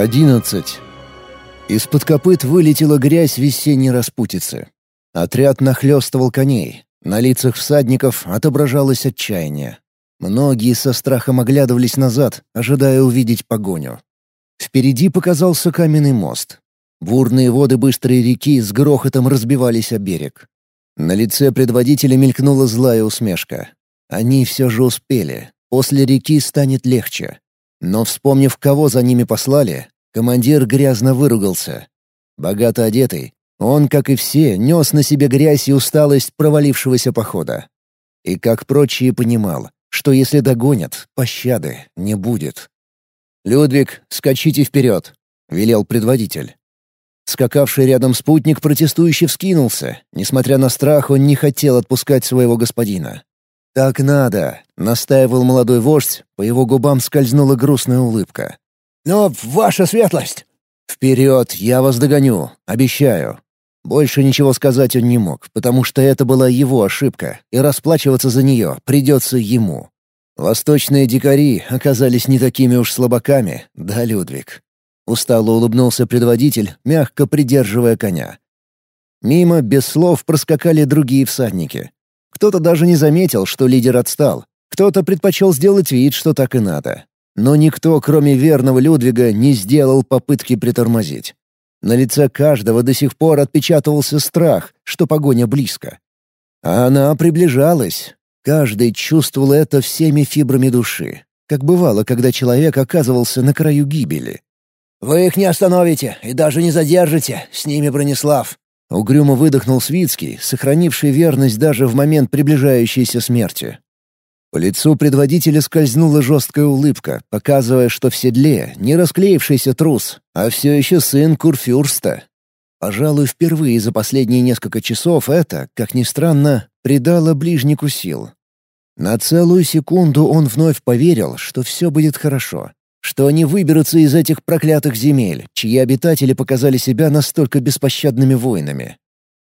Одиннадцать. Из-под копыт вылетела грязь весенней распутицы. Отряд нахлёстывал коней. На лицах всадников отображалось отчаяние. Многие со страхом оглядывались назад, ожидая увидеть погоню. Впереди показался каменный мост. Бурные воды быстрой реки с грохотом разбивались о берег. На лице предводителя мелькнула злая усмешка. Они все же успели. После реки станет легче. Но, вспомнив, кого за ними послали, командир грязно выругался. Богато одетый, он, как и все, нес на себе грязь и усталость провалившегося похода. И, как прочие, понимал, что если догонят, пощады не будет. «Людвиг, скачите вперед!» — велел предводитель. Скакавший рядом спутник протестующе вскинулся. Несмотря на страх, он не хотел отпускать своего господина. «Так надо», — настаивал молодой вождь, по его губам скользнула грустная улыбка. «Но ваша светлость!» «Вперед, я вас догоню, обещаю». Больше ничего сказать он не мог, потому что это была его ошибка, и расплачиваться за нее придется ему. Восточные дикари оказались не такими уж слабаками, да, Людвиг? Устало улыбнулся предводитель, мягко придерживая коня. Мимо, без слов, проскакали другие всадники. Кто-то даже не заметил, что лидер отстал. Кто-то предпочел сделать вид, что так и надо. Но никто, кроме верного Людвига, не сделал попытки притормозить. На лице каждого до сих пор отпечатывался страх, что погоня близко. А она приближалась. Каждый чувствовал это всеми фибрами души, как бывало, когда человек оказывался на краю гибели. «Вы их не остановите и даже не задержите, с ними Бронислав», Угрюмо выдохнул Свицкий, сохранивший верность даже в момент приближающейся смерти. По лицу предводителя скользнула жесткая улыбка, показывая, что в седле не расклеившийся трус, а все еще сын Курфюрста. Пожалуй, впервые за последние несколько часов это, как ни странно, придало ближнику сил. На целую секунду он вновь поверил, что все будет хорошо, что они выберутся из этих проклятых земель, чьи обитатели показали себя настолько беспощадными воинами.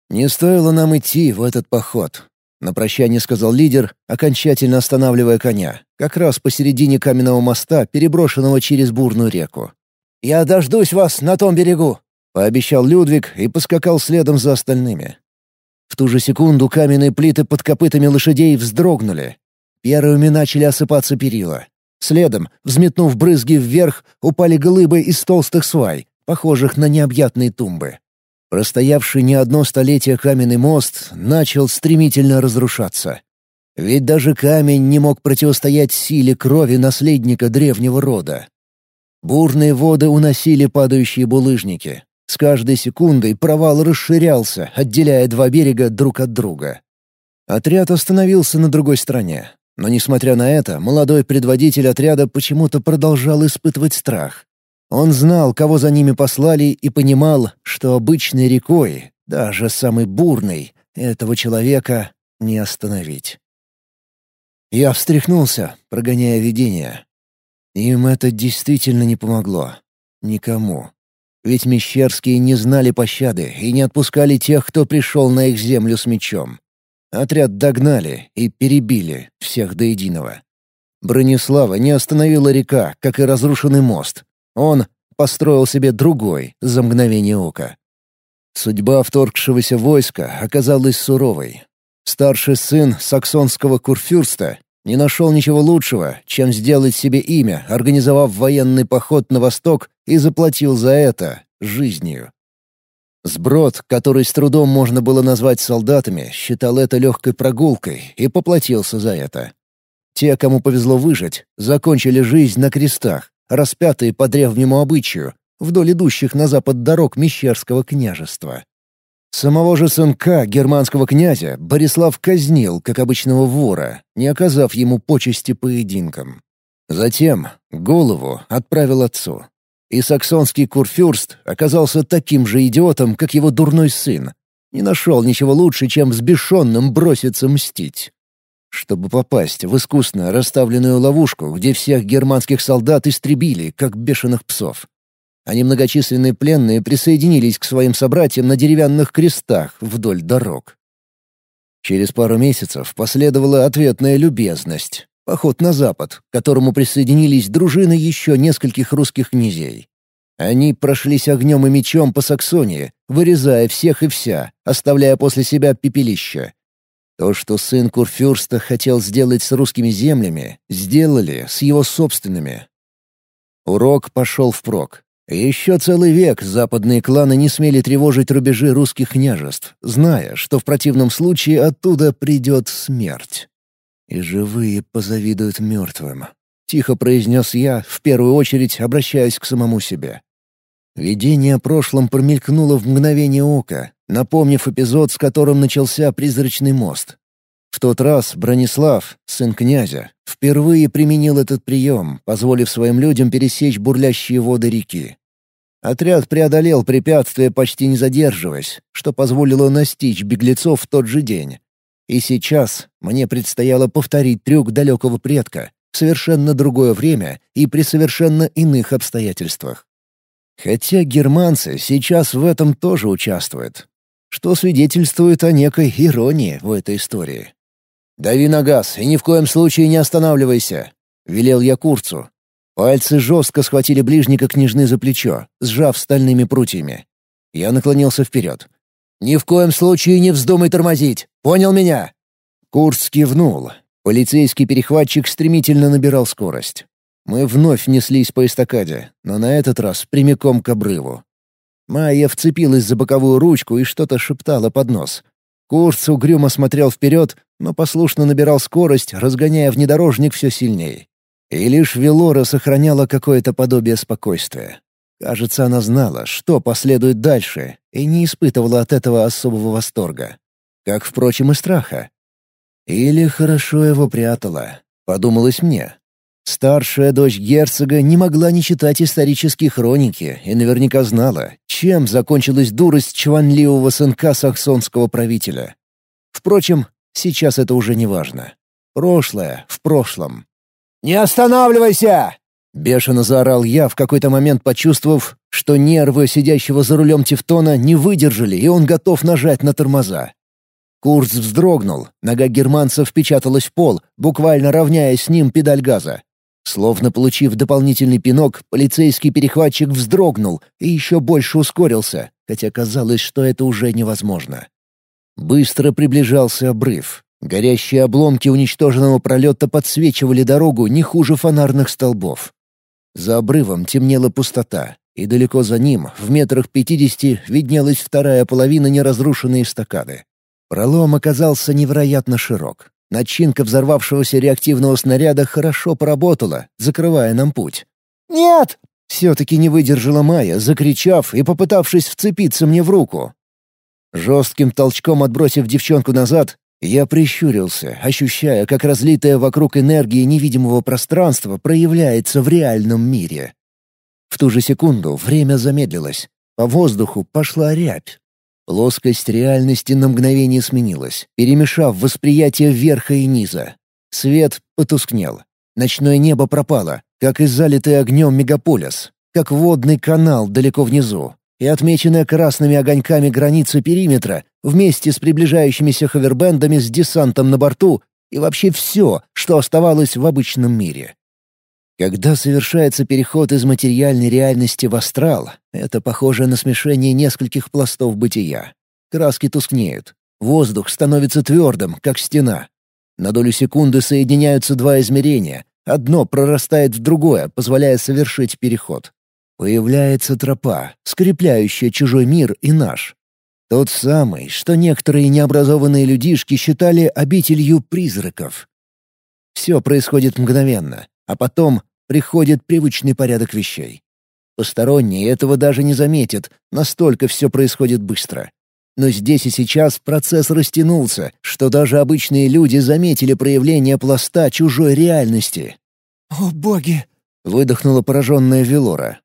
«Не стоило нам идти в этот поход», — на прощание сказал лидер, окончательно останавливая коня, как раз посередине каменного моста, переброшенного через бурную реку. «Я дождусь вас на том берегу», — пообещал Людвиг и поскакал следом за остальными. В ту же секунду каменные плиты под копытами лошадей вздрогнули. Первыми начали осыпаться перила. Следом, взметнув брызги вверх, упали глыбы из толстых свай, похожих на необъятные тумбы. Простоявший не одно столетие каменный мост начал стремительно разрушаться. Ведь даже камень не мог противостоять силе крови наследника древнего рода. Бурные воды уносили падающие булыжники. С каждой секундой провал расширялся, отделяя два берега друг от друга. Отряд остановился на другой стороне. Но, несмотря на это, молодой предводитель отряда почему-то продолжал испытывать страх. Он знал, кого за ними послали, и понимал, что обычной рекой, даже самой бурной, этого человека не остановить. Я встряхнулся, прогоняя видение. Им это действительно не помогло. Никому. Ведь мещерские не знали пощады и не отпускали тех, кто пришел на их землю с мечом. Отряд догнали и перебили всех до единого. Бронислава не остановила река, как и разрушенный мост. Он построил себе другой за мгновение ока. Судьба вторгшегося войска оказалась суровой. Старший сын саксонского курфюрста не нашел ничего лучшего, чем сделать себе имя, организовав военный поход на восток и заплатил за это жизнью. Сброд, который с трудом можно было назвать солдатами, считал это легкой прогулкой и поплатился за это. Те, кому повезло выжить, закончили жизнь на крестах, распятые по древнему обычаю, вдоль идущих на запад дорог Мещерского княжества. Самого же сынка германского князя Борислав казнил, как обычного вора, не оказав ему почести поединкам. Затем голову отправил отцу. И саксонский курфюрст оказался таким же идиотом, как его дурной сын. Не нашел ничего лучше, чем взбешенным броситься мстить. Чтобы попасть в искусно расставленную ловушку, где всех германских солдат истребили, как бешеных псов. А немногочисленные пленные присоединились к своим собратьям на деревянных крестах вдоль дорог. Через пару месяцев последовала ответная любезность. Поход на запад, к которому присоединились дружины еще нескольких русских князей. Они прошлись огнем и мечом по Саксонии, вырезая всех и вся, оставляя после себя пепелище. То, что сын Курфюрста хотел сделать с русскими землями, сделали с его собственными. Урок пошел впрок. Еще целый век западные кланы не смели тревожить рубежи русских княжеств, зная, что в противном случае оттуда придет смерть. И живые позавидуют мертвым. Тихо произнес я, в первую очередь обращаясь к самому себе. Видение о прошлом промелькнуло в мгновение ока, напомнив эпизод, с которым начался призрачный мост. В тот раз Бронислав, сын князя, впервые применил этот прием, позволив своим людям пересечь бурлящие воды реки. Отряд преодолел препятствие, почти не задерживаясь, что позволило настичь беглецов в тот же день. И сейчас мне предстояло повторить трюк далекого предка в совершенно другое время и при совершенно иных обстоятельствах. Хотя германцы сейчас в этом тоже участвуют, что свидетельствует о некой иронии в этой истории. «Дави на газ и ни в коем случае не останавливайся», — велел я Курцу, Пальцы жестко схватили ближника княжны за плечо, сжав стальными прутьями. Я наклонился вперед. «Ни в коем случае не вздумай тормозить! Понял меня?» Курс кивнул. Полицейский перехватчик стремительно набирал скорость. Мы вновь неслись по эстакаде, но на этот раз прямиком к обрыву. Майя вцепилась за боковую ручку и что-то шептала под нос. Курс угрюмо смотрел вперед, но послушно набирал скорость, разгоняя внедорожник все сильнее. И лишь Велора сохраняла какое-то подобие спокойствия. Кажется, она знала, что последует дальше, и не испытывала от этого особого восторга. Как, впрочем, и страха. Или хорошо его прятала, подумалось мне. Старшая дочь герцога не могла не читать исторические хроники и наверняка знала, чем закончилась дурость чванливого сынка саксонского правителя. Впрочем, сейчас это уже не важно. Прошлое в прошлом. «Не останавливайся!» Бешено заорал я, в какой-то момент почувствовав, что нервы сидящего за рулем Тевтона не выдержали, и он готов нажать на тормоза. Курс вздрогнул, нога германца впечаталась в пол, буквально равняя с ним педаль газа. Словно получив дополнительный пинок, полицейский перехватчик вздрогнул и еще больше ускорился, хотя казалось, что это уже невозможно. Быстро приближался обрыв. Горящие обломки уничтоженного пролета подсвечивали дорогу не хуже фонарных столбов. За обрывом темнела пустота, и далеко за ним, в метрах пятидесяти, виднелась вторая половина неразрушенной эстакады. Пролом оказался невероятно широк. Начинка взорвавшегося реактивного снаряда хорошо поработала, закрывая нам путь. «Нет!» — все-таки не выдержала Майя, закричав и попытавшись вцепиться мне в руку. Жестким толчком отбросив девчонку назад, я прищурился, ощущая, как разлитая вокруг энергия невидимого пространства проявляется в реальном мире. В ту же секунду время замедлилось. По воздуху пошла рябь. Плоскость реальности на мгновение сменилась, перемешав восприятие верха и низа. Свет потускнел. Ночное небо пропало, как и залитый огнем мегаполис, как водный канал далеко внизу, и отмеченная красными огоньками граница периметра вместе с приближающимися ховербендами с десантом на борту и вообще все, что оставалось в обычном мире. Когда совершается переход из материальной реальности в астрал, это похоже на смешение нескольких пластов бытия. Краски тускнеют, воздух становится твердым, как стена. На долю секунды соединяются два измерения, одно прорастает в другое, позволяя совершить переход. Появляется тропа, скрепляющая чужой мир и наш. Тот самый, что некоторые необразованные людишки считали обителью призраков. Все происходит мгновенно, а потом приходит привычный порядок вещей. Посторонние этого даже не заметят, настолько все происходит быстро. Но здесь и сейчас процесс растянулся, что даже обычные люди заметили проявление пласта чужой реальности. «О, боги!» — выдохнула пораженная Велора.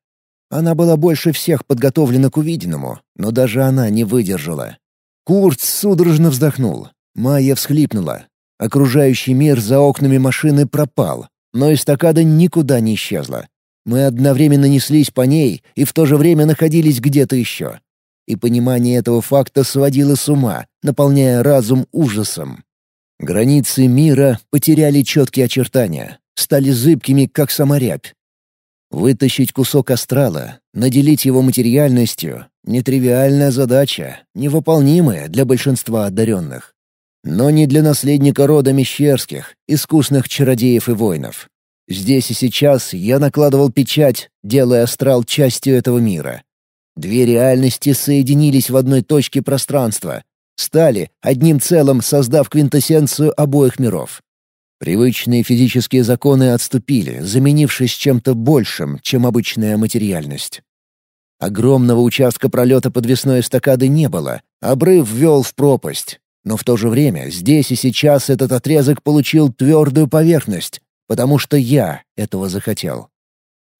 Она была больше всех подготовлена к увиденному, но даже она не выдержала. Курт судорожно вздохнул. Майя всхлипнула. Окружающий мир за окнами машины пропал, но эстакада никуда не исчезла. Мы одновременно неслись по ней и в то же время находились где-то еще. И понимание этого факта сводило с ума, наполняя разум ужасом. Границы мира потеряли четкие очертания, стали зыбкими, как сама рябь. Вытащить кусок астрала, наделить его материальностью — нетривиальная задача, невыполнимая для большинства одаренных. Но не для наследника рода Мещерских, искусных чародеев и воинов. Здесь и сейчас я накладывал печать, делая астрал частью этого мира. Две реальности соединились в одной точке пространства, стали одним целым, создав квинтэссенцию обоих миров. Привычные физические законы отступили, заменившись чем-то большим, чем обычная материальность. Огромного участка пролета подвесной эстакады не было, обрыв вел в пропасть. Но в то же время здесь и сейчас этот отрезок получил твердую поверхность, потому что я этого захотел.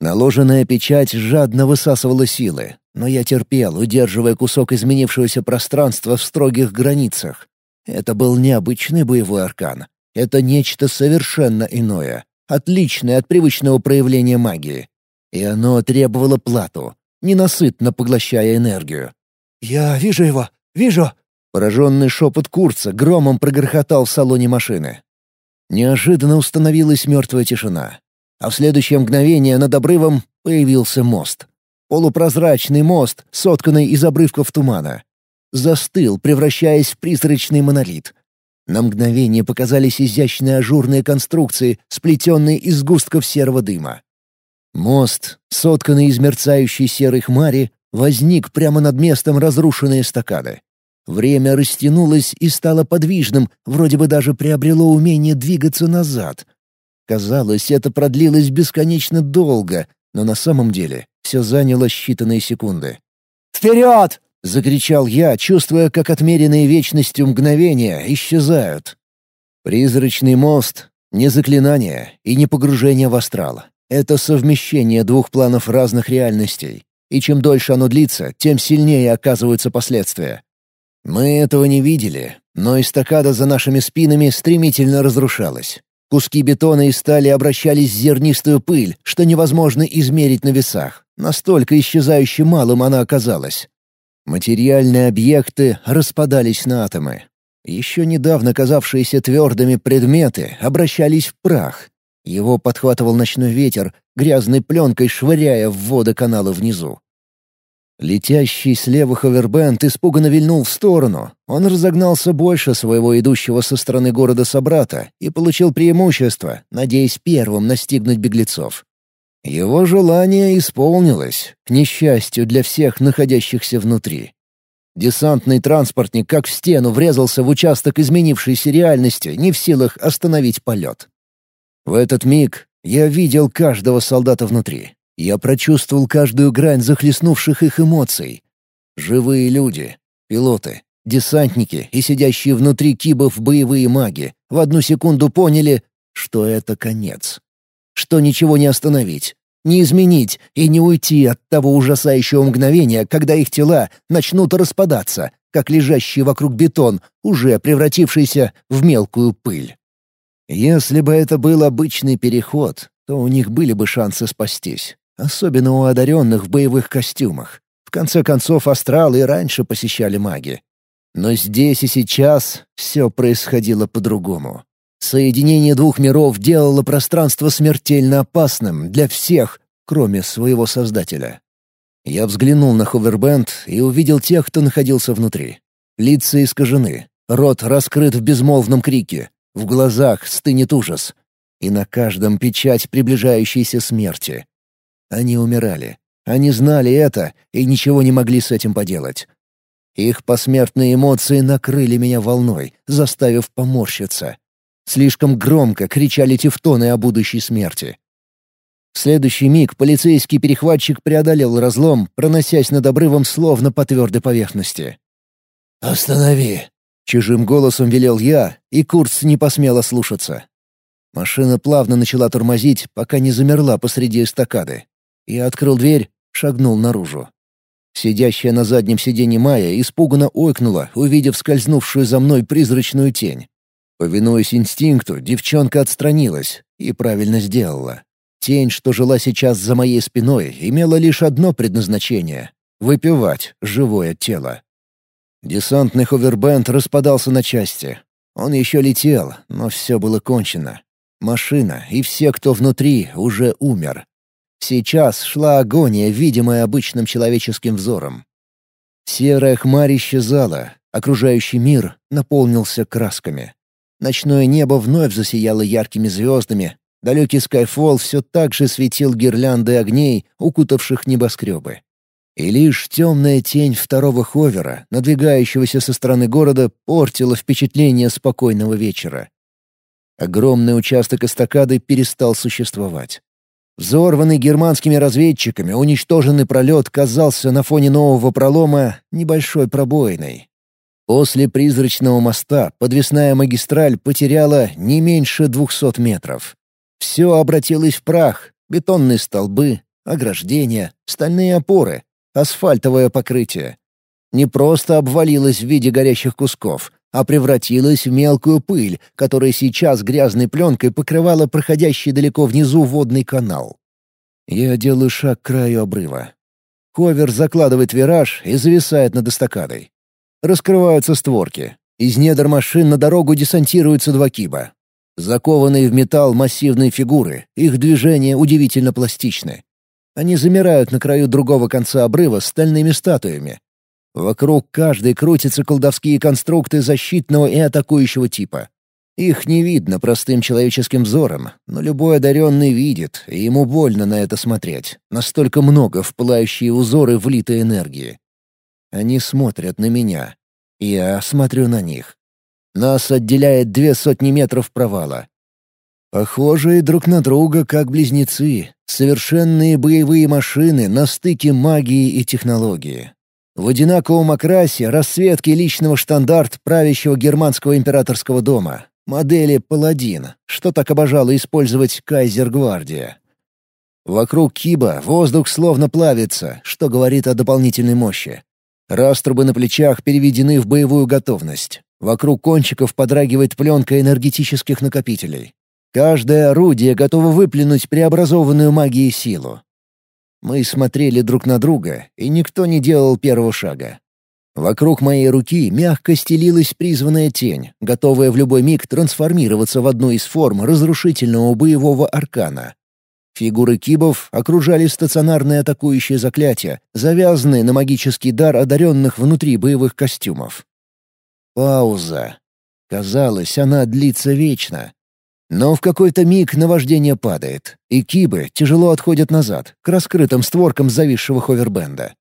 Наложенная печать жадно высасывала силы, но я терпел, удерживая кусок изменившегося пространства в строгих границах. Это был необычный боевой аркан, это нечто совершенно иное, отличное от привычного проявления магии. И оно требовало плату, ненасытно поглощая энергию. «Я вижу его! Вижу!» Пораженный шепот Курца громом прогрохотал в салоне машины. Неожиданно установилась мертвая тишина. А в следующее мгновение над обрывом появился мост. Полупрозрачный мост, сотканный из обрывков тумана. Застыл, превращаясь в призрачный монолит. На мгновение показались изящные ажурные конструкции, сплетенные из густков серого дыма. Мост, сотканный из мерцающей серой хмари, возник прямо над местом разрушенной эстакады. Время растянулось и стало подвижным, вроде бы даже приобрело умение двигаться назад. Казалось, это продлилось бесконечно долго, но на самом деле все заняло считанные секунды. «Вперед!» — закричал я, чувствуя, как отмеренные вечностью мгновения исчезают. Призрачный мост — не заклинание и не погружение в астрал. Это совмещение двух планов разных реальностей. И чем дольше оно длится, тем сильнее оказываются последствия. Мы этого не видели, но эстакада за нашими спинами стремительно разрушалась. Куски бетона и стали обращались в зернистую пыль, что невозможно измерить на весах. Настолько исчезающе малым она оказалась. Материальные объекты распадались на атомы. Еще недавно казавшиеся твердыми предметы обращались в прах. Его подхватывал ночной ветер, грязной пленкой швыряя в воды канала внизу. Летящий слева ховербенд испуганно вильнул в сторону. Он разогнался больше своего идущего со стороны города собрата и получил преимущество, надеясь первым настигнуть беглецов. Его желание исполнилось, к несчастью для всех находящихся внутри. Десантный транспортник как в стену врезался в участок изменившейся реальности, не в силах остановить полет. В этот миг я видел каждого солдата внутри. Я прочувствовал каждую грань захлестнувших их эмоций. Живые люди, пилоты, десантники и сидящие внутри кибов боевые маги в одну секунду поняли, что это конец что ничего не остановить, не изменить и не уйти от того ужасающего мгновения, когда их тела начнут распадаться, как лежащий вокруг бетон, уже превратившийся в мелкую пыль. Если бы это был обычный переход, то у них были бы шансы спастись, особенно у одаренных в боевых костюмах. В конце концов, астралы и раньше посещали маги. Но здесь и сейчас все происходило по-другому. Соединение двух миров делало пространство смертельно опасным для всех, кроме своего создателя. Я взглянул на ховербенд и увидел тех, кто находился внутри. Лица искажены, рот раскрыт в безмолвном крике, в глазах стынет ужас. И на каждом печать приближающейся смерти. Они умирали. Они знали это и ничего не могли с этим поделать. Их посмертные эмоции накрыли меня волной, заставив поморщиться. Слишком громко кричали тевтоны о будущей смерти. В следующий миг полицейский перехватчик преодолел разлом, проносясь над обрывом словно по твердой поверхности. «Останови!» — чужим голосом велел я, и Курц не посмел ослушаться. Машина плавно начала тормозить, пока не замерла посреди эстакады. Я открыл дверь, шагнул наружу. Сидящая на заднем сиденье Майя испуганно ойкнула, увидев скользнувшую за мной призрачную тень. Повинуясь инстинкту, девчонка отстранилась и правильно сделала. Тень, что жила сейчас за моей спиной, имела лишь одно предназначение — выпивать живое тело. Десантный ховербенд распадался на части. Он еще летел, но все было кончено. Машина и все, кто внутри, уже умер. Сейчас шла агония, видимая обычным человеческим взором. Серая хмарь исчезала, окружающий мир наполнился красками. Ночное небо вновь засияло яркими звездами, далекий Скайфолл все так же светил гирлянды огней, укутавших небоскребы. И лишь темная тень второго ховера, надвигающегося со стороны города, портила впечатление спокойного вечера. Огромный участок эстакады перестал существовать. Взорванный германскими разведчиками, уничтоженный пролет казался на фоне нового пролома небольшой пробоиной. После призрачного моста подвесная магистраль потеряла не меньше двухсот метров. Все обратилось в прах — бетонные столбы, ограждения, стальные опоры, асфальтовое покрытие. Не просто обвалилось в виде горящих кусков, а превратилось в мелкую пыль, которая сейчас грязной пленкой покрывала проходящий далеко внизу водный канал. Я делаю шаг к краю обрыва. Ковер закладывает вираж и зависает над эстакадой. Раскрываются створки. Из недр машин на дорогу десантируются два киба. Закованные в металл массивные фигуры, их движения удивительно пластичны. Они замирают на краю другого конца обрыва стальными статуями. Вокруг каждой крутятся колдовские конструкты защитного и атакующего типа. Их не видно простым человеческим взором, но любой одаренный видит, и ему больно на это смотреть. Настолько много в пылающие узоры влитой энергии. Они смотрят на меня. Я смотрю на них. Нас отделяет две сотни метров провала. Похожие друг на друга, как близнецы, совершенные боевые машины на стыке магии и технологии. В одинаковом окрасе расцветки личного штандарт правящего германского императорского дома, модели «Паладин», что так обожала использовать Кайзер-гвардия. Вокруг Киба воздух словно плавится, что говорит о дополнительной мощи. Раструбы на плечах переведены в боевую готовность. Вокруг кончиков подрагивает пленка энергетических накопителей. Каждое орудие готово выплюнуть преобразованную магией силу. Мы смотрели друг на друга, и никто не делал первого шага. Вокруг моей руки мягко стелилась призванная тень, готовая в любой миг трансформироваться в одну из форм разрушительного боевого аркана. Фигуры кибов окружали стационарные атакующие заклятия, завязанные на магический дар одаренных внутри боевых костюмов. Пауза. Казалось, она длится вечно. Но в какой-то миг наваждение падает, и кибы тяжело отходят назад, к раскрытым створкам зависшего ховербенда.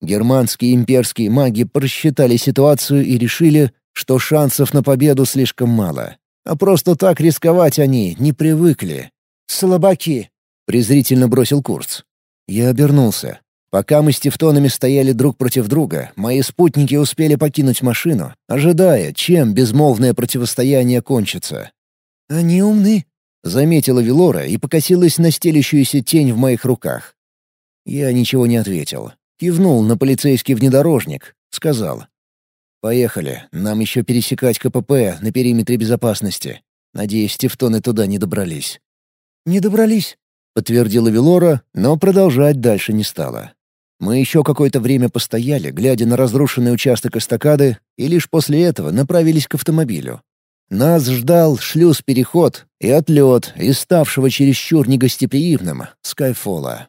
Германские имперские маги просчитали ситуацию и решили, что шансов на победу слишком мало. А просто так рисковать они не привыкли. «Слабаки!» — презрительно бросил Курц. Я обернулся. Пока мы с тефтонами стояли друг против друга, мои спутники успели покинуть машину, ожидая, чем безмолвное противостояние кончится. «Они умны», — заметила Велора и покосилась на стелящуюся тень в моих руках. Я ничего не ответил. Кивнул на полицейский внедорожник, сказал. «Поехали, нам еще пересекать КПП на периметре безопасности. Надеюсь, тефтоны туда не добрались». «Не добрались», — подтвердила Велора, но продолжать дальше не стала. Мы еще какое-то время постояли, глядя на разрушенный участок эстакады, и лишь после этого направились к автомобилю. Нас ждал шлюз-переход и отлет из ставшего чересчур негостеприимным Скайфола.